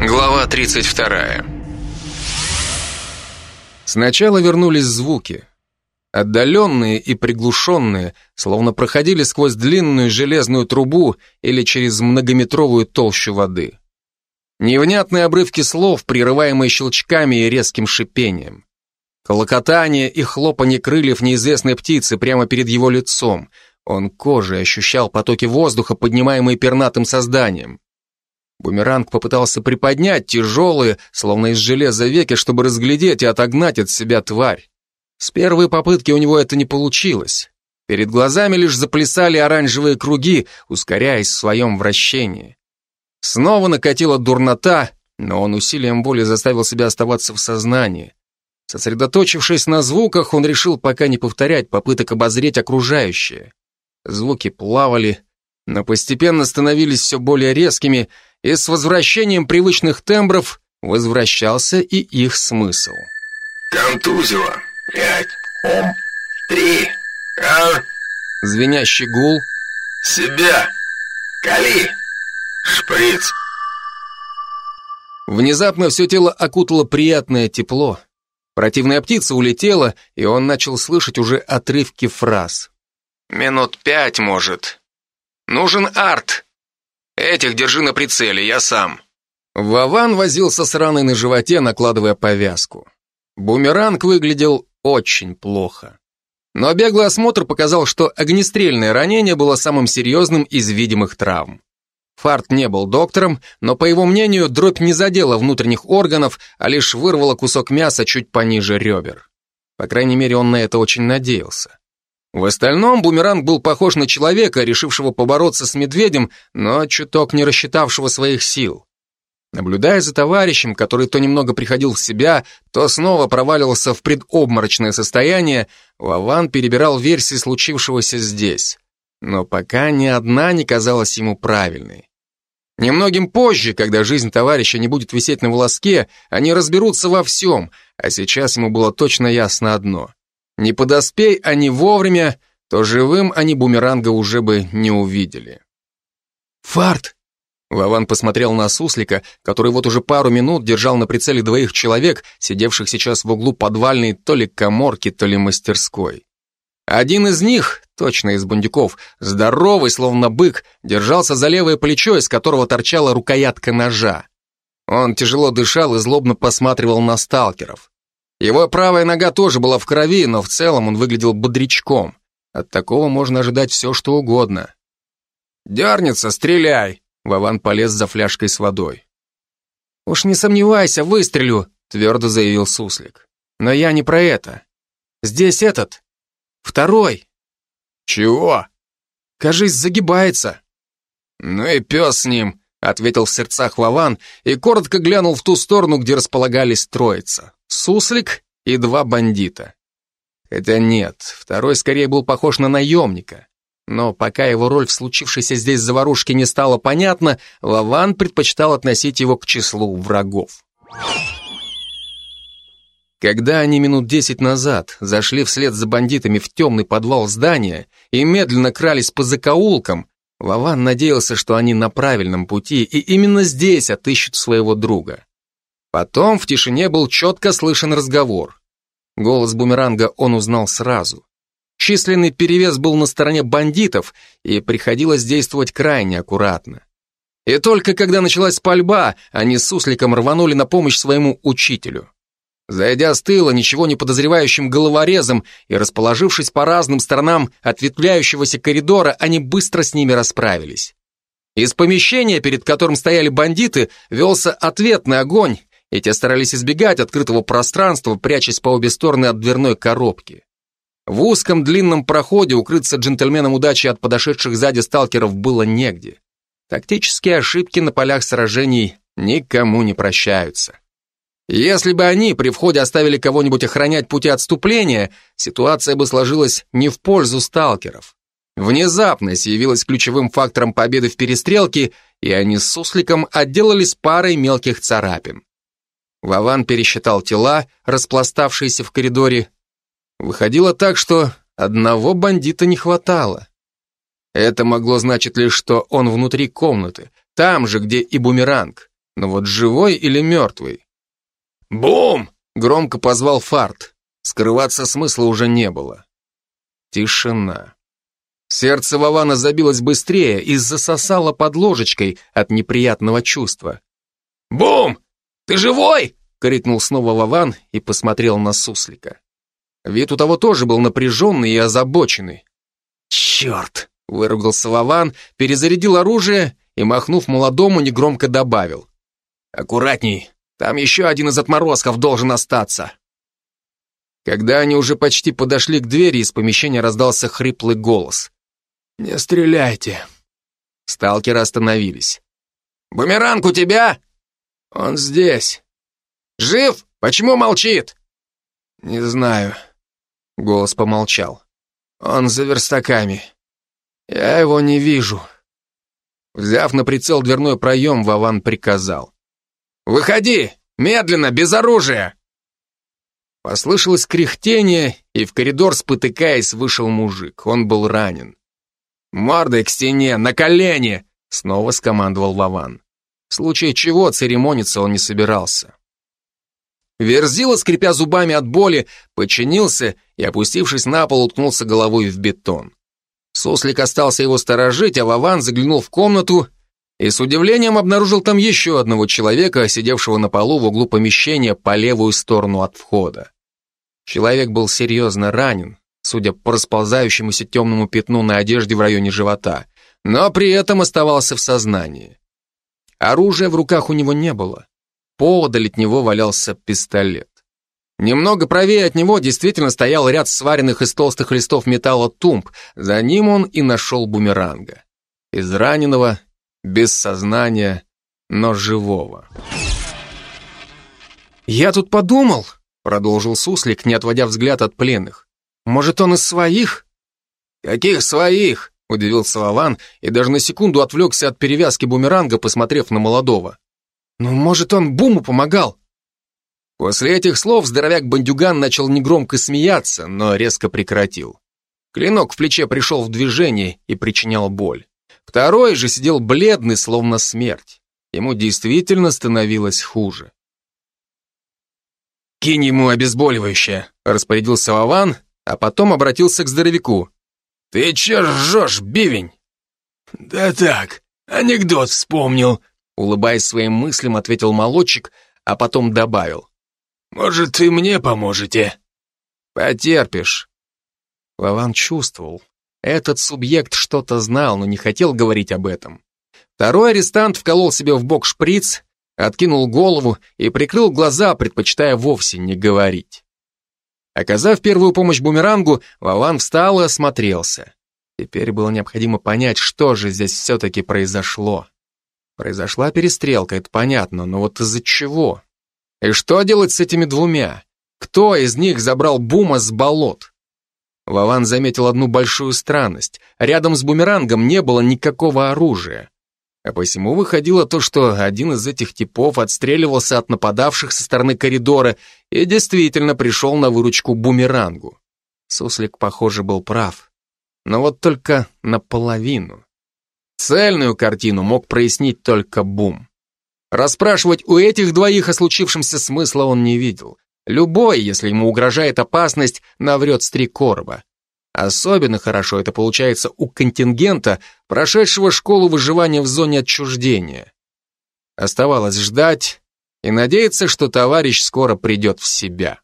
Глава 32. Сначала вернулись звуки. Отдаленные и приглушенные, словно проходили сквозь длинную железную трубу или через многометровую толщу воды. Невнятные обрывки слов, прерываемые щелчками и резким шипением. Колокотание и хлопанье крыльев неизвестной птицы прямо перед его лицом. Он кожей ощущал потоки воздуха, поднимаемые пернатым созданием. Бумеранг попытался приподнять тяжелые, словно из железа веки, чтобы разглядеть и отогнать от себя тварь. С первой попытки у него это не получилось. Перед глазами лишь заплясали оранжевые круги, ускоряясь в своем вращении. Снова накатила дурнота, но он усилием воли заставил себя оставаться в сознании. Сосредоточившись на звуках, он решил пока не повторять попыток обозреть окружающее. Звуки плавали, но постепенно становились все более резкими, и с возвращением привычных тембров возвращался и их смысл. Контузило. Пять. Ом. Три. Ар. Звенящий гул. Себя. Кали. Шприц. Внезапно все тело окутало приятное тепло. Противная птица улетела, и он начал слышать уже отрывки фраз. Минут пять, может. Нужен арт. Этих держи на прицеле, я сам. Вован возился с раной на животе, накладывая повязку. Бумеранг выглядел очень плохо. Но беглый осмотр показал, что огнестрельное ранение было самым серьезным из видимых травм. Фарт не был доктором, но, по его мнению, дробь не задела внутренних органов, а лишь вырвала кусок мяса чуть пониже ребер. По крайней мере, он на это очень надеялся. В остальном бумеранг был похож на человека, решившего побороться с медведем, но чуток не рассчитавшего своих сил. Наблюдая за товарищем, который то немного приходил в себя, то снова проваливался в предобморочное состояние, Вован перебирал версии случившегося здесь. Но пока ни одна не казалась ему правильной. Немногим позже, когда жизнь товарища не будет висеть на волоске, они разберутся во всем, а сейчас ему было точно ясно одно. Не подоспей они вовремя, то живым они бумеранга уже бы не увидели. «Фарт!» Вован посмотрел на суслика, который вот уже пару минут держал на прицеле двоих человек, сидевших сейчас в углу подвальной то ли коморки, то ли мастерской. Один из них, точно из бундюков, здоровый, словно бык, держался за левое плечо, из которого торчала рукоятка ножа. Он тяжело дышал и злобно посматривал на сталкеров. Его правая нога тоже была в крови, но в целом он выглядел бодрячком. От такого можно ожидать все, что угодно. «Дернется, стреляй!» Вован полез за фляжкой с водой. «Уж не сомневайся, выстрелю», — твердо заявил Суслик. «Но я не про это. Здесь этот. Второй». «Чего?» «Кажись, загибается». «Ну и пес с ним», — ответил в сердцах Вован и коротко глянул в ту сторону, где располагались троица. Суслик и два бандита. Хотя нет, второй скорее был похож на наемника. Но пока его роль в случившейся здесь заварушке не стала понятна, Лаван предпочитал относить его к числу врагов. Когда они минут десять назад зашли вслед за бандитами в темный подвал здания и медленно крались по закоулкам, Лаван надеялся, что они на правильном пути и именно здесь отыщут своего друга. Потом в тишине был четко слышен разговор. Голос бумеранга он узнал сразу. Численный перевес был на стороне бандитов, и приходилось действовать крайне аккуратно. И только когда началась пальба, они с сусликом рванули на помощь своему учителю. Зайдя с тыла ничего не подозревающим головорезом и расположившись по разным сторонам ответвляющегося коридора, они быстро с ними расправились. Из помещения, перед которым стояли бандиты, велся ответный огонь, и те старались избегать открытого пространства, прячась по обе стороны от дверной коробки. В узком длинном проходе укрыться джентльменам удачи от подошедших сзади сталкеров было негде. Тактические ошибки на полях сражений никому не прощаются. Если бы они при входе оставили кого-нибудь охранять пути отступления, ситуация бы сложилась не в пользу сталкеров. Внезапность явилась ключевым фактором победы в перестрелке, и они с сусликом отделались парой мелких царапин. Вован пересчитал тела, распластавшиеся в коридоре, Выходило так, что одного бандита не хватало. Это могло значить лишь, что он внутри комнаты, там же, где и бумеранг. Но вот живой или мертвый? «Бум!» — громко позвал Фарт. Скрываться смысла уже не было. Тишина. Сердце Вована забилось быстрее и засосало под ложечкой от неприятного чувства. «Бум! Ты живой?» — крикнул снова Вован и посмотрел на суслика. Вид у того тоже был напряженный и озабоченный. «Черт!» — выругался Вован, перезарядил оружие и, махнув молодому, негромко добавил. «Аккуратней, там еще один из отморозков должен остаться». Когда они уже почти подошли к двери, из помещения раздался хриплый голос. «Не стреляйте!» Сталкеры остановились. «Бумеранг у тебя?» «Он здесь». «Жив? Почему молчит?» «Не знаю». Голос помолчал. «Он за верстаками. Я его не вижу». Взяв на прицел дверной проем, Вован приказал. «Выходи! Медленно, без оружия!» Послышалось кряхтение, и в коридор, спотыкаясь, вышел мужик. Он был ранен. «Мордой к стене, на колени!» Снова скомандовал Вован. В случае чего церемониться он не собирался. Верзила, скрипя зубами от боли, подчинился и, опустившись на пол, уткнулся головой в бетон. Суслик остался его сторожить, а Вован заглянул в комнату и с удивлением обнаружил там еще одного человека, сидевшего на полу в углу помещения по левую сторону от входа. Человек был серьезно ранен, судя по расползающемуся темному пятну на одежде в районе живота, но при этом оставался в сознании. Оружия в руках у него не было. Поодаль от него валялся пистолет. Немного правее от него действительно стоял ряд сваренных из толстых листов металла тумб, за ним он и нашел бумеранга. Из раненого, без сознания, но живого. «Я тут подумал», Продолжил Суслик, не отводя взгляд от пленных. Может, он из своих? Каких своих? Удивился Вован и даже на секунду отвлекся от перевязки бумеранга, посмотрев на молодого. Ну, может, он Буму помогал? После этих слов здоровяк-бандюган начал негромко смеяться, но резко прекратил. Клинок в плече пришел в движение и причинял боль. Второй же сидел бледный, словно смерть. Ему действительно становилось хуже. «Кинь ему обезболивающее», — распорядился Вован, а потом обратился к здоровяку. «Ты че ржешь, бивень?» «Да так, анекдот вспомнил», — улыбаясь своим мыслям, ответил молодчик, а потом добавил. «Может, и мне поможете?» «Потерпишь». Вован чувствовал. Этот субъект что-то знал, но не хотел говорить об этом. Второй арестант вколол себе в бок шприц откинул голову и прикрыл глаза, предпочитая вовсе не говорить. Оказав первую помощь бумерангу, Вован встал и осмотрелся. Теперь было необходимо понять, что же здесь все-таки произошло. Произошла перестрелка, это понятно, но вот из-за чего? И что делать с этими двумя? Кто из них забрал бума с болот? Вован заметил одну большую странность. Рядом с бумерангом не было никакого оружия. А посему выходило то, что один из этих типов отстреливался от нападавших со стороны коридора и действительно пришел на выручку бумерангу. Суслик, похоже, был прав. Но вот только наполовину. Цельную картину мог прояснить только Бум. Расспрашивать у этих двоих о случившемся смысла он не видел. Любой, если ему угрожает опасность, наврет с три короба. Особенно хорошо это получается у контингента, прошедшего школу выживания в зоне отчуждения. Оставалось ждать и надеяться, что товарищ скоро придет в себя.